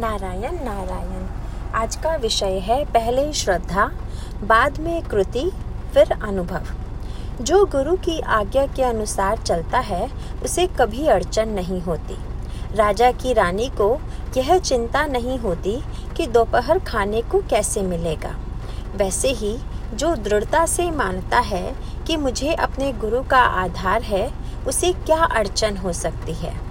नारायण नारायण। आज का विषय है पहले श्रद्धा, बाद में कृति, फिर अनुभव। जो गुरु की आज्ञा के अनुसार चलता है, उसे कभी अड़चन नहीं होती। राजा की रानी को यह चिंता नहीं होती कि दोपहर खाने को कैसे मिलेगा। वैसे ही, जो दृढ़ता से मानता है कि मुझे अपने गुरु का आधार है, उसे क्या अड़चन हो सकती है?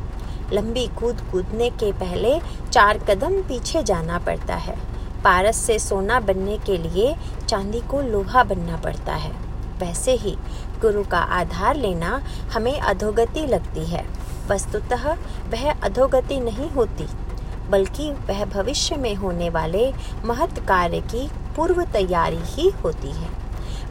लंबी कूद कूदने के पहले चार कदम पीछे जाना पड़ता है। पारस से सोना बनने के लिए चांदी को लोहा बनना पड़ता है। वैसे ही गुरु का आधार लेना हमें अधोगति लगती है। वस्तुतः वह अधोगति नहीं होती, बल्कि वह भविष्य में होने वाले महत् कार्य की पूर्व तैयारी ही होती है।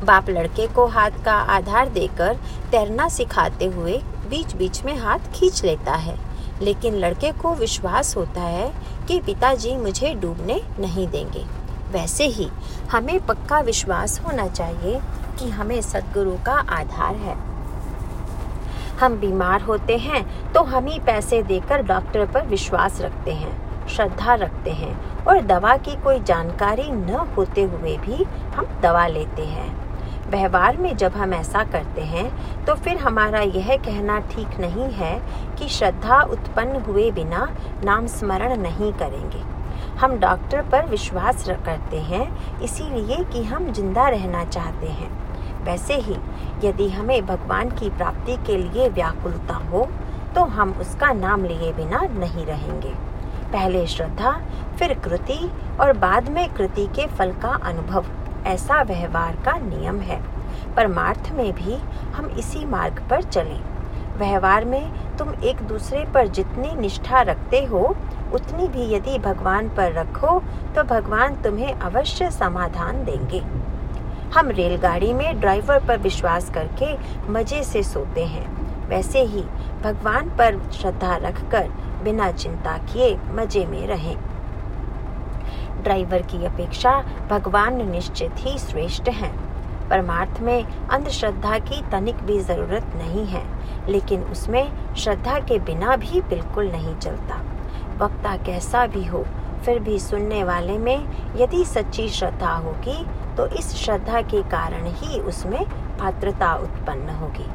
बाप लड़के को हाथ का आधार देकर तैरना सिखाते हुए बीच बीच में हाथ खींच लेता है। लेकिन लड़के को विश्वास होता है कि पिताजी मुझे डूबने नहीं देंगे। वैसे ही हमें पक्का विश्वास होना चाहिए कि हमें सदगुरु का आधार है। हम बीमार होते हैं तो हम ही पैसे देकर डॉक्टर पर विश्वास रखते हैं, श्रद्धा रखते हैं और दवा की कोई जानकारी न होते हुए भी हम दवा लेते हैं। व्यवहार में जब हम ऐसा करते हैं तो फिर हमारा यह कहना ठीक नहीं है कि श्रद्धा उत्पन्न हुए बिना नाम स्मरण नहीं करेंगे। हम डॉक्टर पर विश्वास करते हैं, इसीलिए कि हम ज़िंदा रहना चाहते हैं। वैसे ही, यदि हमें भगवान की प्राप्ति के लिए व्याकुलता हो तो हम उसका नाम लिए बिना नहीं रहेंगे। पहले श्रद्धा, फिर कृति और बाद में कृति के फल का अनुभव। ऐसा व्यवहार का नियम है। परमार्थ में भी हम इसी मार्ग पर चलें। व्यवहार में तुम एक दूसरे पर जितनी निष्ठा रखते हो, उतनी भी यदि भगवान पर रखो तो भगवान तुम्हें अवश्य समाधान देंगे। हम रेलगाड़ी में ड्राइवर पर विश्वास करके मज़े से सोते हैं। वैसे ही भगवान पर श्रद्धा रखकर बिना चिंता किए मज़े में रहें। ड्राइवर की अपेक्षा भगवान निश्चित ही श्रेष्ठ हैं। परमार्थ में अंधश्रद्धा की तनिक भी ज़रूरत नहीं है, लेकिन उसमें श्रद्धा के बिना भी बिल्कुल नहीं चलता। वक्ता कैसा भी हो, फिर भी सुनने वाले में यदि सच्ची श्रद्धा होगी तो इस श्रद्धा के कारण ही उसमें पात्रता उत्पन्न होगी।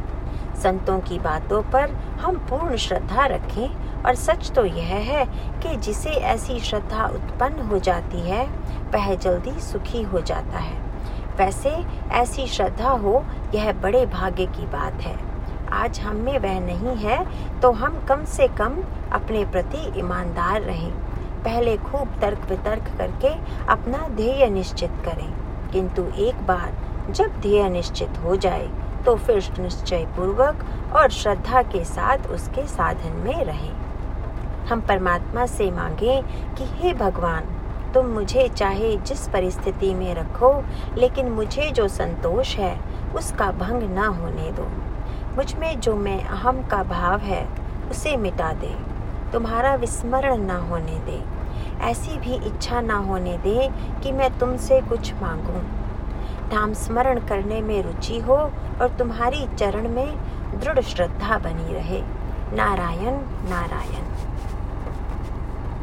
संतों की बातों पर हम पूर्ण श्रद्धा रखें, और सच तो यह है कि जिसे ऐसी श्रद्धा उत्पन्न हो जाती है, वह जल्दी सुखी हो जाता है। वैसे ऐसी श्रद्धा हो, यह बड़े भाग्य की बात है। आज हम में वह नहीं है तो हम कम से कम अपने प्रति ईमानदार रहें। पहले खूब तर्क वितर्क करके अपना ध्येय निश्चित करें। किंतु एक बार जब ध्येय निश्चित हो जाए तो फिर निश्चय पूर्वक और श्रद्धा के साथ उसके साधन में रहें। हम परमात्मा से मांगे कि, हे भगवान, तुम मुझे चाहे जिस परिस्थिति में रखो, लेकिन मुझे जो संतोष है, उसका भंग ना होने दो। मुझमें जो मैं अहम का भाव है, उसे मिटा दे। तुम्हारा विस्मरण ना होने दे। ऐसी भी इच्छा ना होने दे कि मैं तुमसे कुछ मांगूं। नाम स्मरण करने में रुचि हो और तुम्हारी चरण में दृढ़ श्रद्धा बनी रहे। नारायण नारायण।